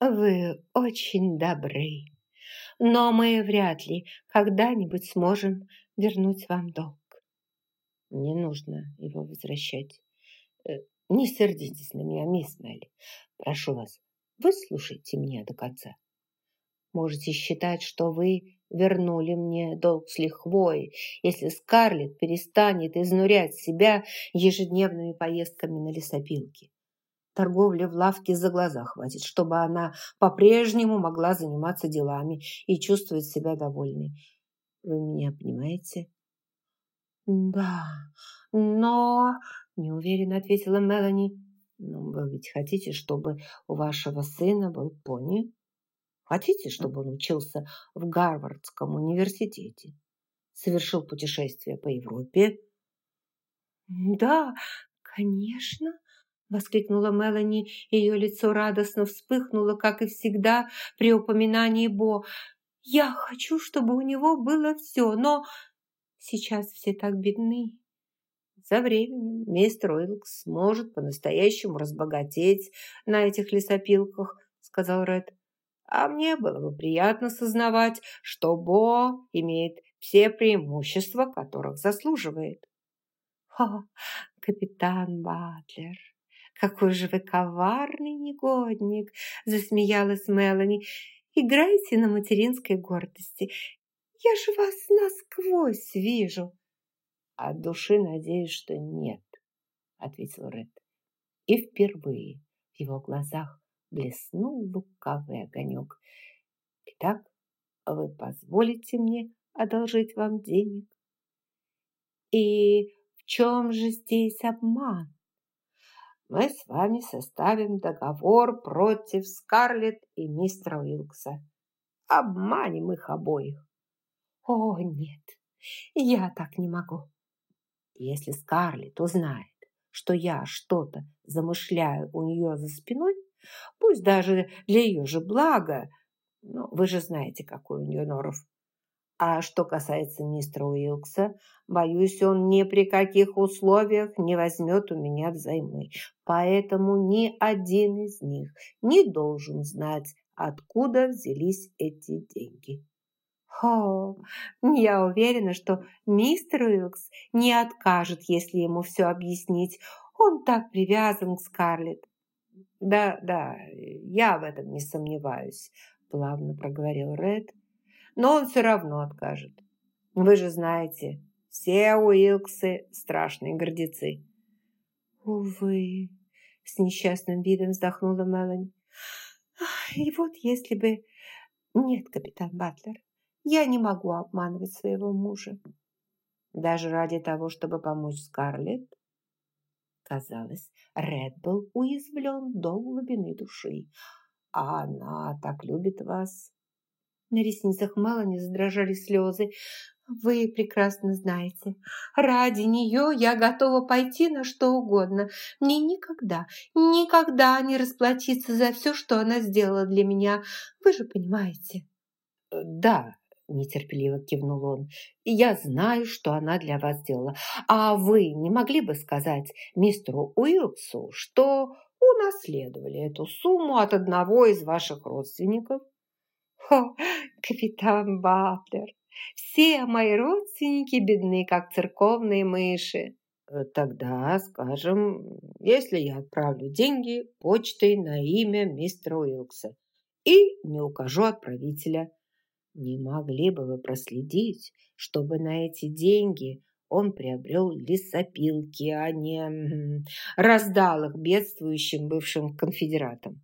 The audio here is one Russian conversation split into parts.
Вы очень добры, но мы вряд ли когда-нибудь сможем вернуть вам долг. Не нужно его возвращать. Э, не сердитесь на меня, мисс Мелли. Прошу вас, выслушайте меня до конца. Можете считать, что вы вернули мне долг с лихвой, если Скарлетт перестанет изнурять себя ежедневными поездками на лесопилки. Торговли в лавке за глаза хватит, чтобы она по-прежнему могла заниматься делами и чувствовать себя довольной. Вы меня понимаете? «Да, но...» – неуверенно ответила Мелани. «Ну, вы ведь хотите, чтобы у вашего сына был пони?» Хотите, чтобы он учился в Гарвардском университете? Совершил путешествие по Европе? Да, конечно, воскликнула Мелани. Ее лицо радостно вспыхнуло, как и всегда при упоминании Бо. Я хочу, чтобы у него было все, но сейчас все так бедны. За временем мистер Уилкс сможет по-настоящему разбогатеть на этих лесопилках, сказал Ред. А мне было бы приятно сознавать, что Бо имеет все преимущества, которых заслуживает. О, капитан Батлер, какой же вы коварный негодник, засмеялась Мелани. Играйте на материнской гордости. Я же вас насквозь вижу. От души надеюсь, что нет, ответил Ред. И впервые в его глазах блеснул лукавый огонек. Итак, вы позволите мне одолжить вам денег? И в чем же здесь обман? Мы с вами составим договор против Скарлетт и мистера Уилкса. Обманем их обоих. О, нет, я так не могу. Если Скарлетт узнает, что я что-то замышляю у нее за спиной, Пусть даже для ее же блага. Но вы же знаете, какой у нее норов. А что касается мистера Уилкса, боюсь, он ни при каких условиях не возьмет у меня взаймы. Поэтому ни один из них не должен знать, откуда взялись эти деньги. О, я уверена, что мистер Уилкс не откажет, если ему все объяснить. Он так привязан к Скарлетт. «Да, да, я в этом не сомневаюсь», – плавно проговорил Ред. «Но он все равно откажет. Вы же знаете, все Уилксы – страшные гордецы». «Увы», – с несчастным видом вздохнула Мелани. «И вот если бы...» «Нет, капитан Батлер, я не могу обманывать своего мужа». «Даже ради того, чтобы помочь Скарлетт?» Казалось, Ред был уязвлен до глубины души. А она так любит вас. На ресницах Мелани задрожали слезы. Вы прекрасно знаете, ради нее я готова пойти на что угодно. Мне никогда, никогда не расплатиться за все, что она сделала для меня. Вы же понимаете. Да, нетерпеливо кивнул он. «Я знаю, что она для вас сделала. А вы не могли бы сказать мистеру Уилксу, что унаследовали эту сумму от одного из ваших родственников?» «О, капитан Батлер, все мои родственники бедны, как церковные мыши». «Тогда, скажем, если я отправлю деньги почтой на имя мистера Уилкса и не укажу отправителя, не могли бы вы проследить, чтобы на эти деньги он приобрел лесопилки, а не раздал их бедствующим бывшим конфедератам?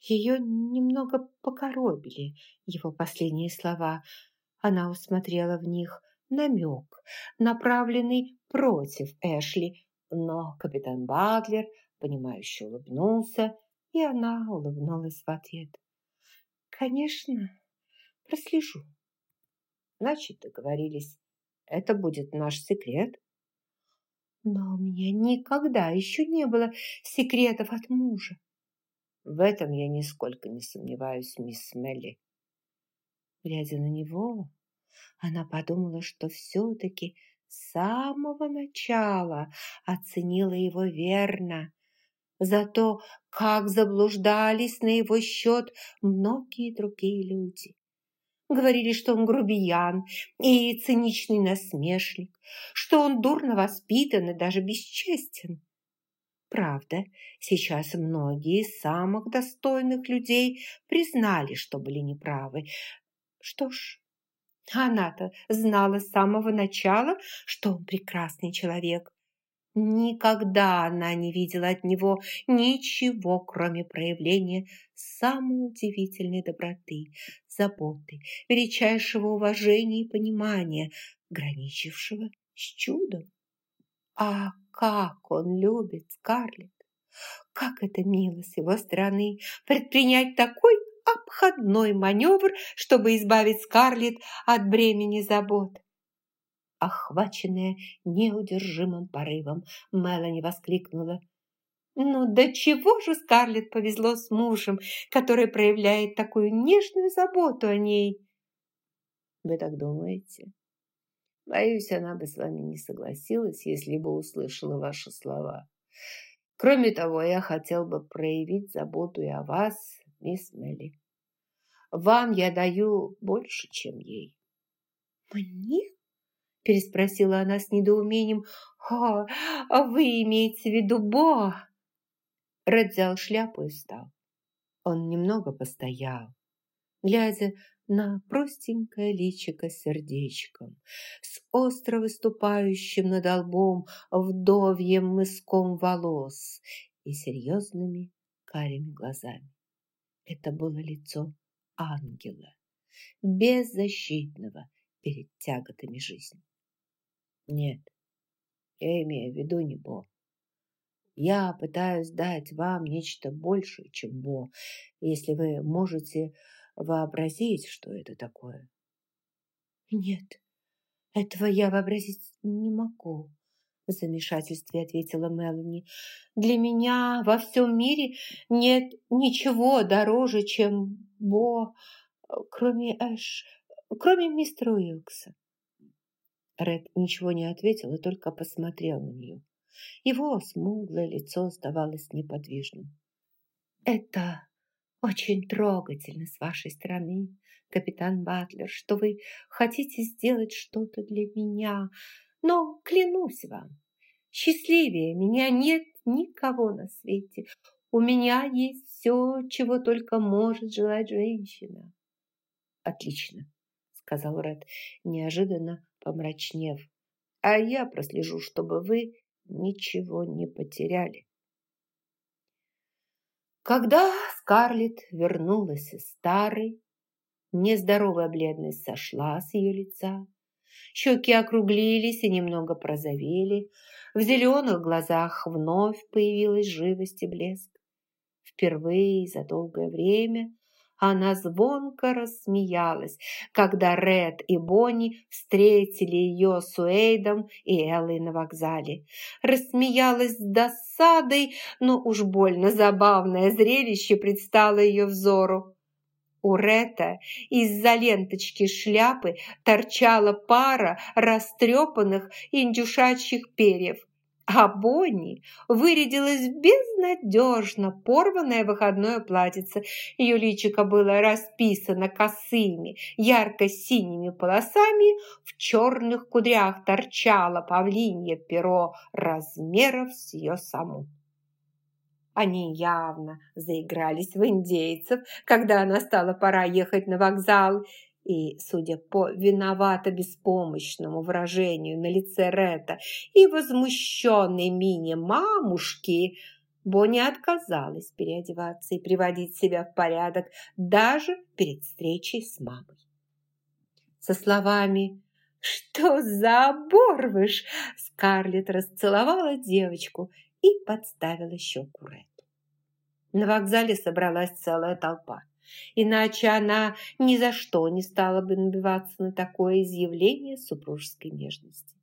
Ее немного покоробили его последние слова. Она усмотрела в них намек, направленный против Эшли, но капитан Батлер, понимающе улыбнулся, и она улыбнулась в ответ. «Конечно, Прослежу. Значит, договорились. Это будет наш секрет. Но у меня никогда еще не было секретов от мужа. В этом я нисколько не сомневаюсь, мисс Мелли. Глядя на него, она подумала, что все-таки с самого начала оценила его верно. Зато как заблуждались на его счет многие другие люди. Говорили, что он грубиян и циничный насмешник, что он дурно воспитан и даже бесчестен. Правда, сейчас многие из самых достойных людей признали, что были неправы. Что ж, она-то знала с самого начала, что он прекрасный человек. Никогда она не видела от него ничего, кроме проявления самой удивительной доброты, заботы, величайшего уважения и понимания, граничившего с чудом. А как он любит Скарлетт! Как это мило с его стороны предпринять такой обходной маневр, чтобы избавить Скарлетт от бремени забот. Охваченная неудержимым порывом, Мелани воскликнула. «Ну, до чего же Скарлетт повезло с мужем, который проявляет такую нежную заботу о ней?» «Вы так думаете?» Боюсь, она бы с вами не согласилась, если бы услышала ваши слова. Кроме того, я хотел бы проявить заботу и о вас, мисс Мелли. Вам я даю больше, чем ей. Мне? Переспросила она с недоумением. «А, а вы имеете в виду Бо?» Ред взял шляпу и встал. Он немного постоял, глядя на простенькое личико сердечком, с остро выступающим над лбом вдовьем мыском волос и серьезными карими глазами. Это было лицо ангела, беззащитного перед тяготами жизни. Нет, я имею в виду не Бог. Я пытаюсь дать вам нечто большее, чем Бо, если вы можете вообразить, что это такое. Нет, этого я вообразить не могу, в замешательстве ответила Мелани. Для меня во всем мире нет ничего дороже, чем Бо, кроме Эш, кроме мистера Уилкса. Ред ничего не ответил и только посмотрел на нее. Его смуглое лицо оставалось неподвижным. «Это очень трогательно с вашей стороны, капитан Батлер, что вы хотите сделать что-то для меня. Но клянусь вам, счастливее меня нет никого на свете. У меня есть все, чего только может желать женщина. Отлично, сказал Ред, неожиданно помрачнев. А я прослежу, чтобы вы ничего не потеряли. Когда Скарлетт вернулась из старой, нездоровая бледность сошла с ее лица. Щеки округлились и немного прозовели. В зеленых глазах вновь появилась живость и блеск. Впервые за долгое время она звонко рассмеялась, когда Ред и Бонни встретили ее с Уэйдом и Эллой на вокзале. Рассмеялась с досадой, но уж больно забавное зрелище предстало ее взору. У Рета из-за ленточки шляпы торчала пара растрепанных индюшачьих перьев а Бонни вырядилась безнадежно порванное выходное платьице. Ее личико было расписано косыми, ярко-синими полосами, в черных кудрях торчало павлинье перо размеров с ее саму. Они явно заигрались в индейцев, когда настала пора ехать на вокзал, и, судя по виновато-беспомощному выражению на лице Рета и возмущенной мине мамушки, Бонни отказалась переодеваться и приводить себя в порядок даже перед встречей с мамой. Со словами «Что за оборвыш?» Скарлетт расцеловала девочку и подставила щеку Рету. На вокзале собралась целая толпа. Иначе она ни за что не стала бы набиваться на такое изъявление супружеской нежности.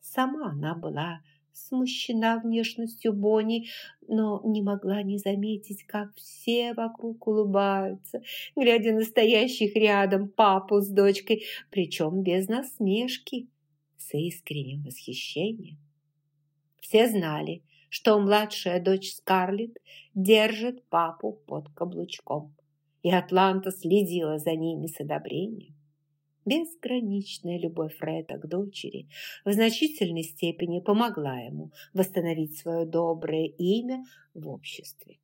Сама она была смущена внешностью Бонни, но не могла не заметить, как все вокруг улыбаются, глядя на стоящих рядом папу с дочкой, причем без насмешки, с искренним восхищением. Все знали, что младшая дочь Скарлетт держит папу под каблучком, и Атланта следила за ними с одобрением. Безграничная любовь Фреда к дочери в значительной степени помогла ему восстановить свое доброе имя в обществе.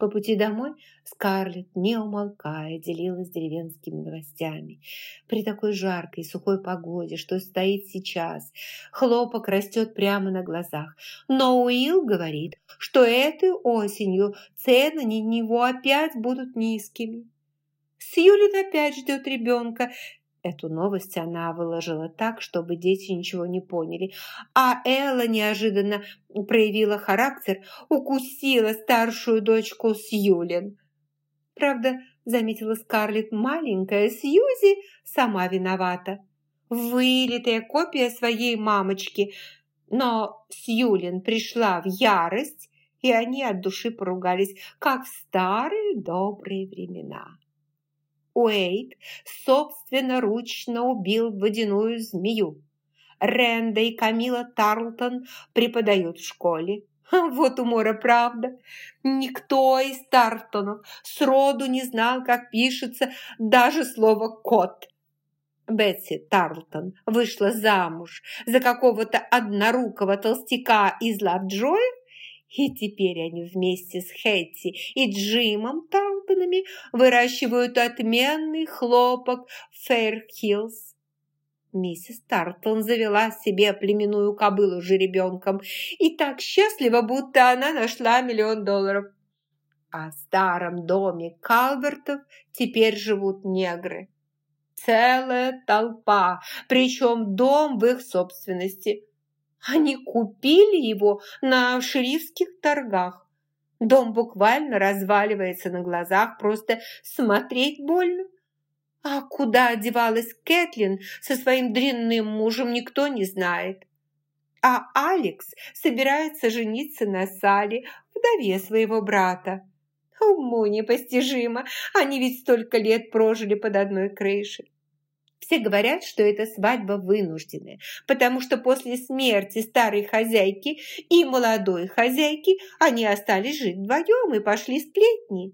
По пути домой Скарлетт, не умолкая, делилась деревенскими новостями. При такой жаркой и сухой погоде, что стоит сейчас, хлопок растет прямо на глазах. Но Уилл говорит, что этой осенью цены на него опять будут низкими. Сьюлин опять ждет ребенка, Эту новость она выложила так, чтобы дети ничего не поняли. А Элла неожиданно проявила характер, укусила старшую дочку Сьюлин. Правда, заметила Скарлетт, маленькая Сьюзи сама виновата. Вылитая копия своей мамочки. Но Сьюлин пришла в ярость, и они от души поругались, как в старые добрые времена. Уэйд собственноручно убил водяную змею. Ренда и Камила Тарлтон преподают в школе. Вот умора правда. Никто из Тарлтонов сроду не знал, как пишется даже слово «кот». Бетси Тарлтон вышла замуж за какого-то однорукого толстяка из Лавджоя и теперь они вместе с Хэтти и Джимом Таунтонами выращивают отменный хлопок Фейрхиллз. Миссис Тартон завела себе племенную кобылу жеребенком и так счастлива, будто она нашла миллион долларов. А в старом доме Калвертов теперь живут негры. Целая толпа, причем дом в их собственности – они купили его на шерифских торгах. Дом буквально разваливается на глазах, просто смотреть больно. А куда одевалась Кэтлин со своим дрянным мужем, никто не знает. А Алекс собирается жениться на Сале, вдове своего брата. Уму непостижимо, они ведь столько лет прожили под одной крышей. Все говорят, что это свадьба вынужденная, потому что после смерти старой хозяйки и молодой хозяйки они остались жить вдвоем и пошли сплетни.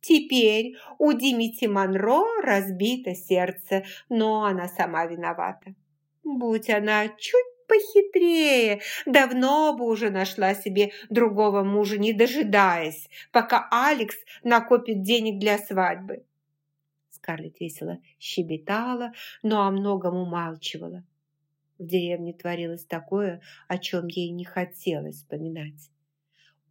Теперь у Димити Монро разбито сердце, но она сама виновата. Будь она чуть похитрее, давно бы уже нашла себе другого мужа, не дожидаясь, пока Алекс накопит денег для свадьбы. Скарлетт весело щебетала, но о многом умалчивала. В деревне творилось такое, о чем ей не хотелось вспоминать.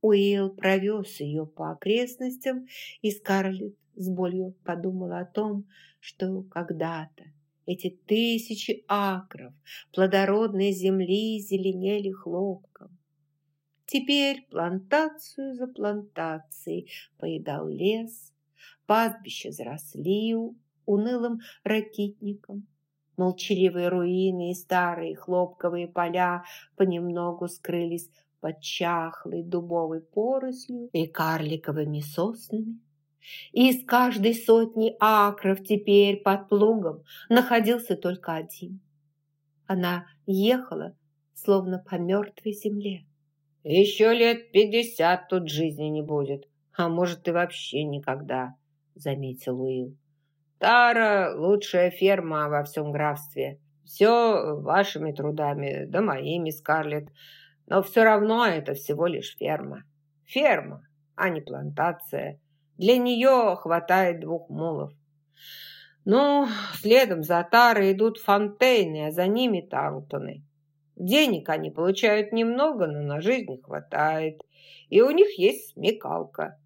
Уилл провез ее по окрестностям, и Скарлетт с болью подумала о том, что когда-то эти тысячи акров плодородной земли зеленели хлопком. Теперь плантацию за плантацией поедал лес, Пастбища заросли унылым ракитником. Молчаливые руины и старые хлопковые поля понемногу скрылись под чахлой дубовой порослью и карликовыми соснами. И из каждой сотни акров теперь под плугом находился только один. Она ехала, словно по мертвой земле. «Еще лет пятьдесят тут жизни не будет, а может и вообще никогда», заметил Уилл. «Тара – лучшая ферма во всем графстве. Все вашими трудами, да моими, Скарлетт. Но все равно это всего лишь ферма. Ферма, а не плантация. Для нее хватает двух мулов. Ну, следом за Тарой идут Фонтейны, а за ними Тарлтоны. Денег они получают немного, но на жизнь хватает. И у них есть смекалка.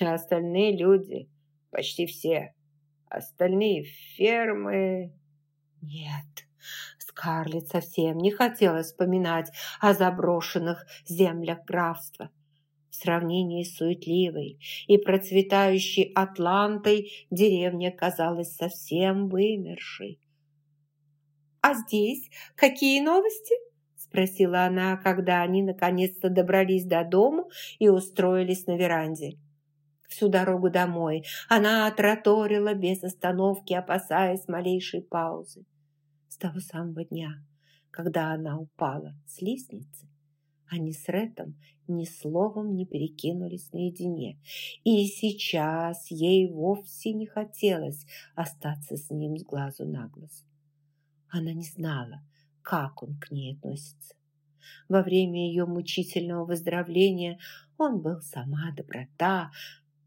А остальные люди Почти все. Остальные фермы... Нет, Скарлетт совсем не хотела вспоминать о заброшенных землях графства. В сравнении с суетливой и процветающей Атлантой деревня казалась совсем вымершей. «А здесь какие новости?» спросила она, когда они наконец-то добрались до дому и устроились на веранде всю дорогу домой. Она траторила без остановки, опасаясь малейшей паузы. С того самого дня, когда она упала с лестницы, Они с Ретом ни словом не перекинулись наедине, и сейчас ей вовсе не хотелось остаться с ним с глазу на глаз. Она не знала, как он к ней относится. Во время ее мучительного выздоровления он был сама доброта,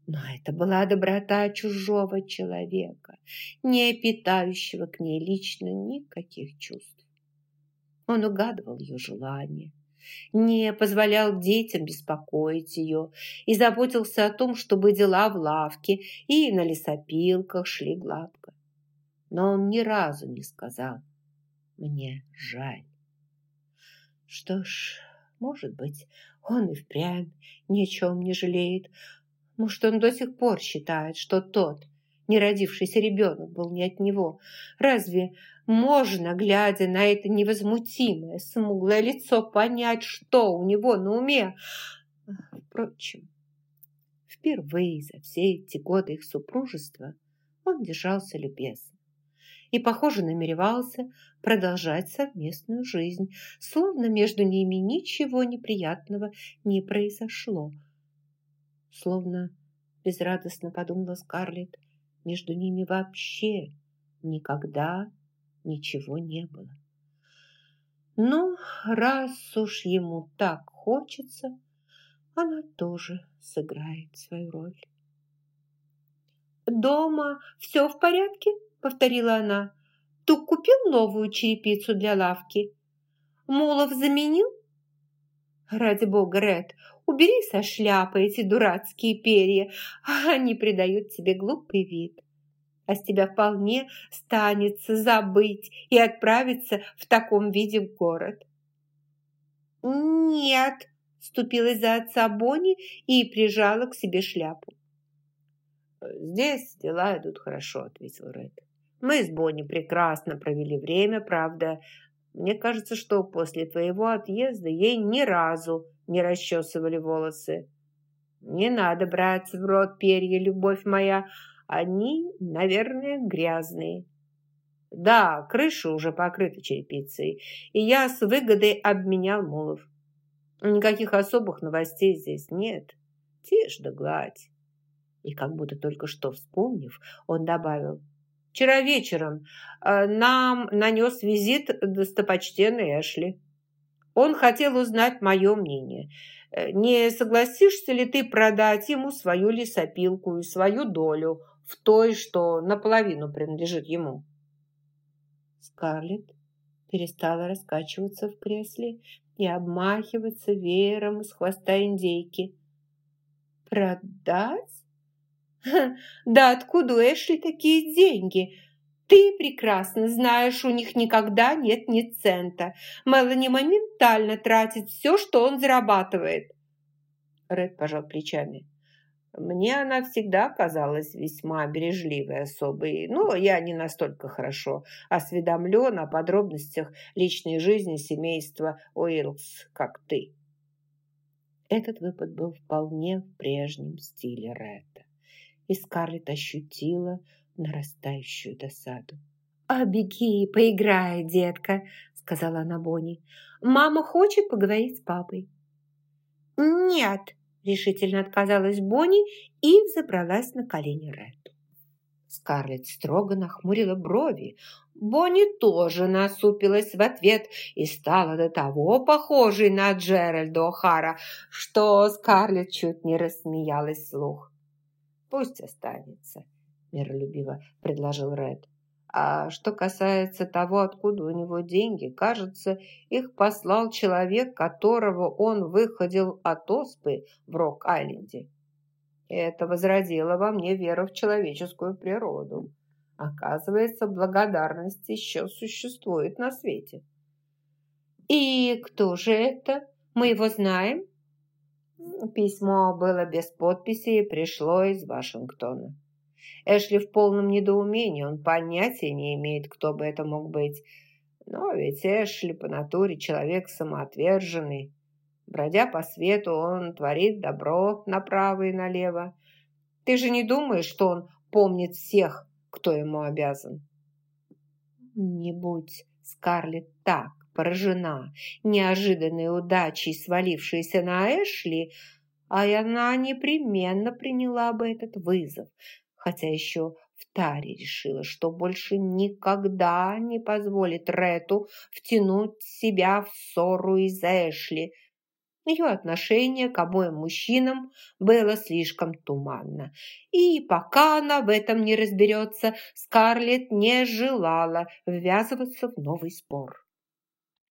но это была доброта чужого человека, не питающего к ней лично никаких чувств. Он угадывал ее желания, не позволял детям беспокоить ее и заботился о том, чтобы дела в лавке и на лесопилках шли гладко. Но он ни разу не сказал «мне жаль». Что ж, может быть, он и впрямь ни о чем не жалеет. Может, он до сих пор считает, что тот, неродившийся ребенок, был не от него. Разве можно, глядя на это невозмутимое, смуглое лицо, понять, что у него на уме? Впрочем, впервые за все эти годы их супружества он держался любезно и, похоже, намеревался продолжать совместную жизнь, словно между ними ничего неприятного не произошло. Словно безрадостно подумала Скарлетт, между ними вообще никогда ничего не было. Ну, раз уж ему так хочется, она тоже сыграет свою роль. «Дома все в порядке?» – повторила она. «Тук купил новую черепицу для лавки? Мулов заменил?» «Ради бога, Ред, убери со шляпы эти дурацкие перья, они придают тебе глупый вид а с тебя вполне станется забыть и отправиться в таком виде в город. «Нет!» – ступилась за отца Бонни и прижала к себе шляпу. «Здесь дела идут хорошо», – ответил Ред. «Мы с Бонни прекрасно провели время, правда. Мне кажется, что после твоего отъезда ей ни разу не расчесывали волосы. Не надо брать в рот перья, любовь моя, они, наверное, грязные. Да, крыша уже покрыта черепицей, и я с выгодой обменял мулов. Никаких особых новостей здесь нет. Тишь да гладь. И как будто только что вспомнив, он добавил. Вчера вечером э, нам нанес визит достопочтенный Эшли. Он хотел узнать мое мнение. Э, не согласишься ли ты продать ему свою лесопилку и свою долю в той, что наполовину принадлежит ему. Скарлетт перестала раскачиваться в кресле и обмахиваться веером с хвоста индейки. «Продать? да откуда Эшли такие деньги? Ты прекрасно знаешь, у них никогда нет ни цента. Мелани моментально тратит все, что он зарабатывает». Ред пожал плечами. Мне она всегда казалась весьма бережливой особой, но я не настолько хорошо осведомлен о подробностях личной жизни семейства Уилкс, как ты. Этот выпад был вполне в прежнем стиле Ретта, и Скарлетт ощутила нарастающую досаду. «А беги, поиграй, детка», — сказала она Бонни. «Мама хочет поговорить с папой». «Нет», решительно отказалась Бонни и взобралась на колени Рету. Скарлетт строго нахмурила брови. Бонни тоже насупилась в ответ и стала до того похожей на Джеральда О'Хара, что Скарлетт чуть не рассмеялась вслух. «Пусть останется», – миролюбиво предложил Ред. А что касается того, откуда у него деньги, кажется, их послал человек, которого он выходил от оспы в Рок-Айленде. Это возродило во мне веру в человеческую природу. Оказывается, благодарность еще существует на свете. «И кто же это? Мы его знаем?» Письмо было без подписи и пришло из Вашингтона. Эшли в полном недоумении, он понятия не имеет, кто бы это мог быть. Но ведь Эшли по натуре человек самоотверженный. Бродя по свету, он творит добро направо и налево. Ты же не думаешь, что он помнит всех, кто ему обязан? Не будь, Скарлетт, так поражена неожиданной удачей, свалившейся на Эшли, а она непременно приняла бы этот вызов, хотя еще в таре решила, что больше никогда не позволит Рету втянуть себя в ссору из-за Эшли. Ее отношение к обоим мужчинам было слишком туманно. И пока она в этом не разберется, Скарлетт не желала ввязываться в новый спор.